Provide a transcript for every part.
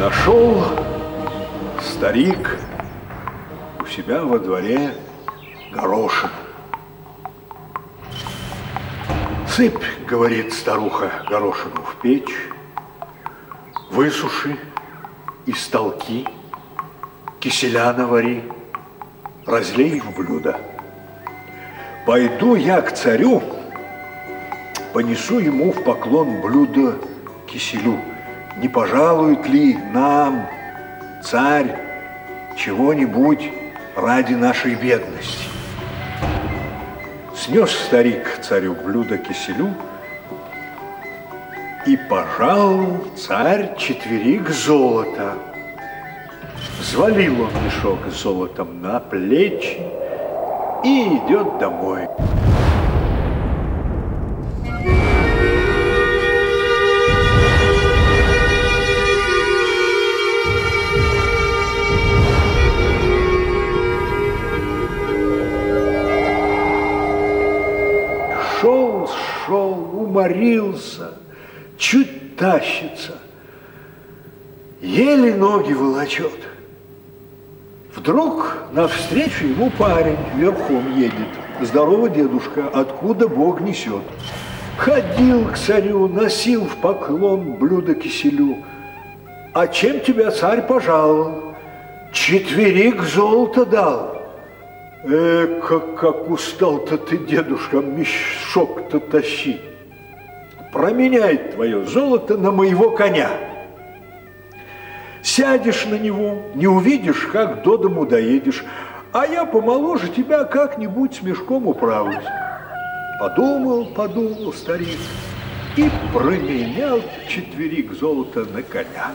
Нашел старик у себя во дворе горошин. Сыпь, говорит старуха, горошину в печь, высуши из толки, киселя навари, разлей в блюдо. Пойду я к царю, понесу ему в поклон блюдо киселю. Не пожалует ли нам, царь, чего-нибудь ради нашей бедности? Снес старик царю блюдо киселю, и пожал царь четверик золота. Взвалил он мешок золотом на плечи и идет домой. Уморился, чуть тащится, еле ноги волочет. Вдруг навстречу ему парень верхом едет. Здорово, дедушка, откуда Бог несет? Ходил к царю, носил в поклон блюдо киселю. А чем тебя царь пожаловал? Четверик золота дал. Э, как, как устал-то ты, дедушка, мешок-то тащить. Променяй твое золото на моего коня. Сядешь на него, не увидишь, как до дому доедешь, а я помоложе тебя как-нибудь с мешком управлюсь. Подумал, подумал старик и променял четверик золота на коня.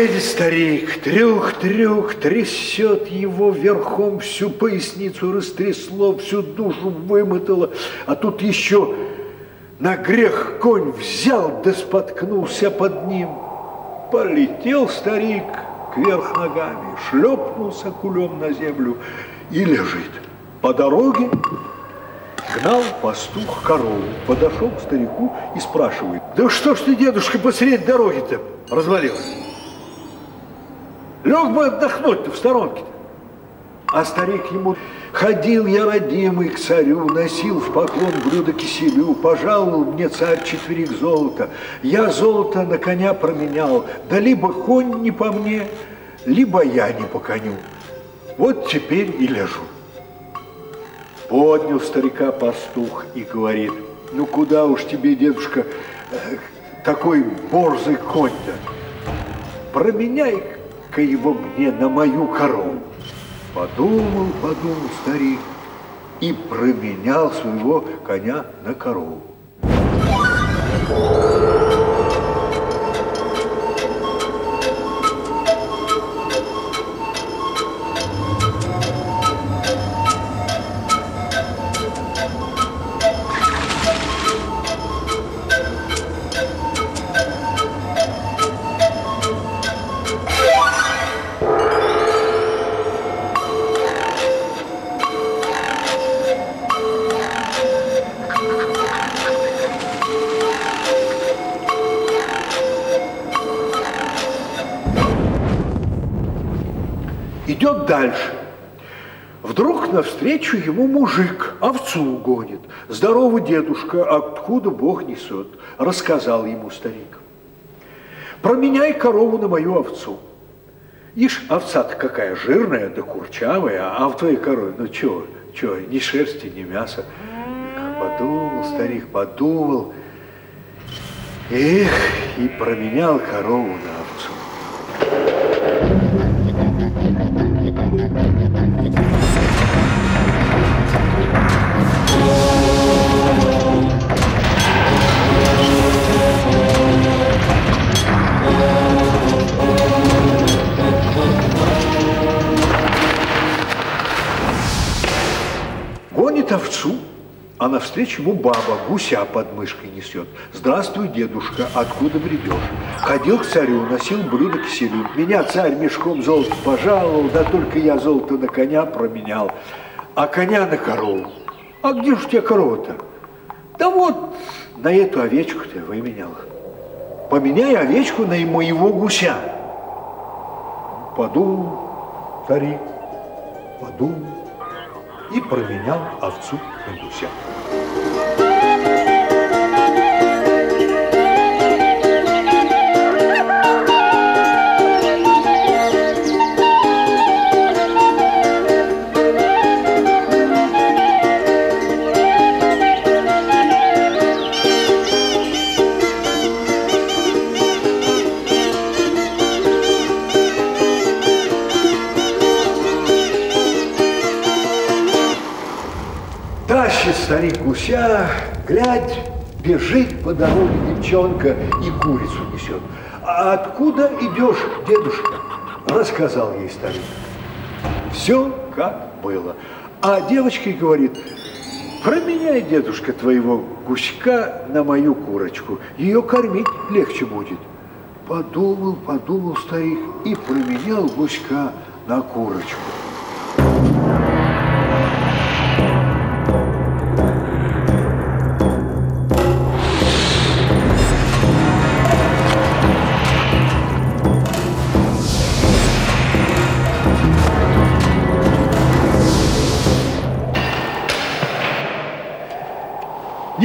Едет старик, трюх-трюх, трясет его верхом, всю поясницу растрясло, всю душу вымотало, а тут еще на грех конь взял да споткнулся под ним. Полетел старик кверх ногами, шлепнулся кулем на землю и лежит. По дороге гнал пастух корову, подошел к старику и спрашивает, да что ж ты, дедушка, посреди дороги-то развалился? Лег бы отдохнуть-то в сторонке-то. А старик ему, ходил я, родимый, к царю, носил в поклон блюдо киселю, пожаловал мне царь четверик золота. Я золото на коня променял, да либо конь не по мне, либо я не по коню. Вот теперь и лежу. Поднял старика пастух и говорит, ну куда уж тебе, дедушка, такой борзый конь-то? Променяй-ка его мне на мою корову. Подумал, подумал старик и променял своего коня на корову. Идет дальше. Вдруг навстречу ему мужик овцу гонит. Здорово, дедушка, откуда Бог несет? Рассказал ему старик. Променяй корову на мою овцу. Ишь, овца-то какая жирная да курчавая, а в твоей корове, ну чего, чего, ни шерсти, ни мяса. Подумал старик, подумал. Эх, и променял корову на навстречу ему баба гуся под мышкой несет. Здравствуй, дедушка, откуда бредешь? Ходил к царю, носил блюдо киселю. Меня царь мешком золота пожаловал, да только я золото на коня променял, а коня на корову. А где же у тебя корова-то? Да вот, на эту овечку ты выменял. Поменяй овечку на моего гуся. Подумал старик, подумал и променял овцу на гуся. Тащит старик гуся, глядь, бежит по дороге девчонка и курицу несет. А откуда идешь, дедушка? Рассказал ей старик. Все как было. А девочка говорит, променяй, дедушка, твоего гуська на мою курочку. Ее кормить легче будет. Подумал, подумал старик и променял гуська на курочку.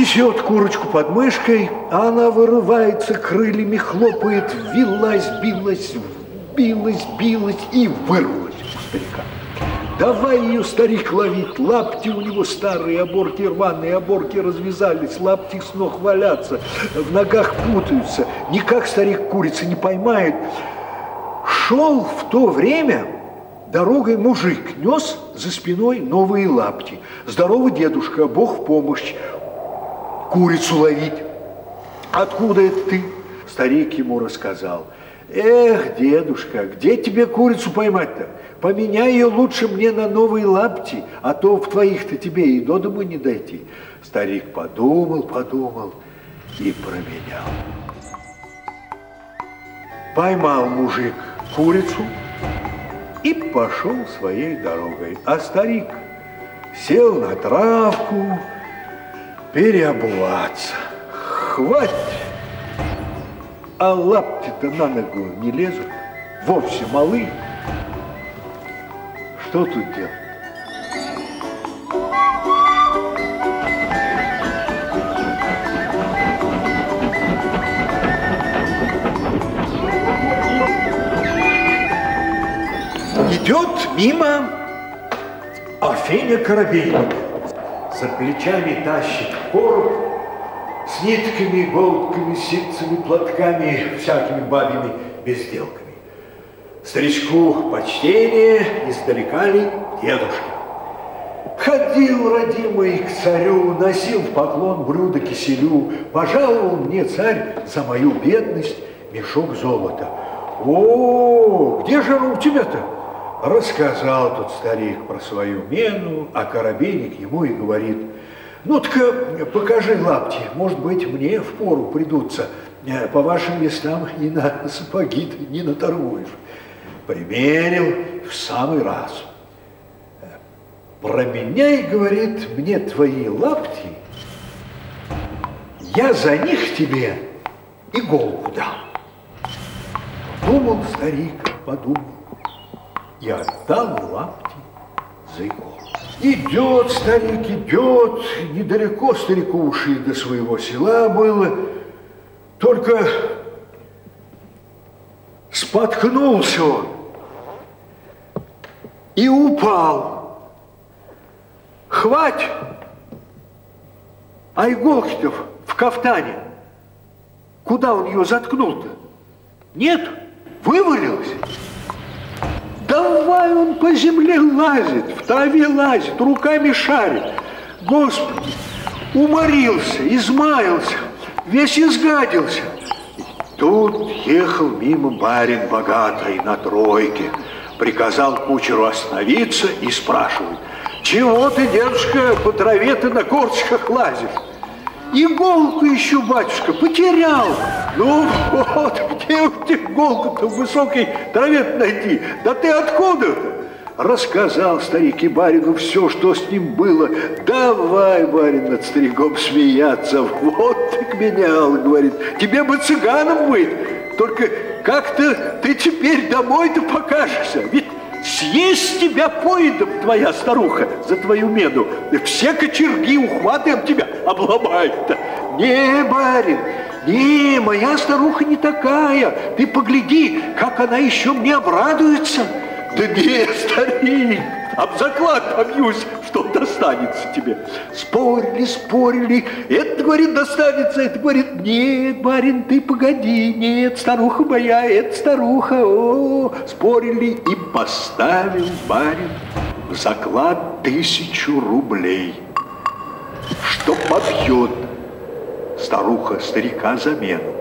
Несет курочку под мышкой, а она вырывается, крыльями хлопает, вилась, билась, билась, билась и вырвалась у старика. Давай ее, старик, ловить. Лапти у него старые, оборки рваные, оборки развязались, лапти с ног валятся, в ногах путаются. Никак старик курицы не поймает. Шел в то время дорогой мужик, нес за спиной новые лапти. Здоровый дедушка, Бог в помощь курицу ловить. Откуда это ты? Старик ему рассказал. Эх, дедушка, где тебе курицу поймать-то? Поменяй ее лучше мне на новые лапти, а то в твоих-то тебе и до дому не дойти. Старик подумал, подумал и променял. Поймал мужик курицу и пошел своей дорогой. А старик сел на травку, переобуваться. Хватит! А лапти-то на ногу не лезут, вовсе малы. Что тут делать? Идет мимо Афеня Коробейник за плечами тащит короб с нитками, голубками, ситцами, платками, всякими бабьими безделками. Старичку почтение, издалека ли дедушка. Ходил, родимый, к царю, носил в поклон блюдо киселю, пожаловал мне царь за мою бедность мешок золота. О, где же у тебя-то? Рассказал тот старик про свою мену, а коробейник ему и говорит, ну-ка, покажи лапти, может быть, мне в пору придутся. По вашим местам и на сапоги не наторгуешь. Примерил в самый раз. Променяй, говорит, мне твои лапти, я за них тебе иголку дам. Думал старик, подумал и отдал лапти за иголку. Идет старик, идет, недалеко старику уши до своего села было, только споткнулся он и упал. Хвать! А иголки-то в кафтане. Куда он ее заткнул-то? Нет, вывалилась. Давай он по земле лазит, в траве лазит, руками шарит. Господи, уморился, измаялся, весь изгадился. Тут ехал мимо барин богатый на тройке. Приказал кучеру остановиться и спрашивает, Чего ты, дедушка, по траве ты на корчиках лазишь? Иголку еще, батюшка, потерял. Ну вот, где ты иголку-то в высокой траве найти? Да ты откуда-то? Рассказал старик и барину все, что с ним было. Давай, барин, над стариком смеяться. Вот ты менял, говорит. Тебе бы цыганом быть. Только как-то ты теперь домой-то покажешься. Ведь съесть тебя поедом твоя старуха за твою меду. Все кочерги ухватом тебя обломают-то. Не, барин, не, моя старуха не такая. Ты погляди, как она еще мне обрадуется. Да не, старик, об заклад побьюсь, что достанется тебе. Спорили, спорили. Это, говорит, достанется, это, говорит, нет, барин, ты погоди, нет, старуха моя, это старуха. О, спорили и поставил барин в заклад тысячу рублей, что побьет старуха старика замену.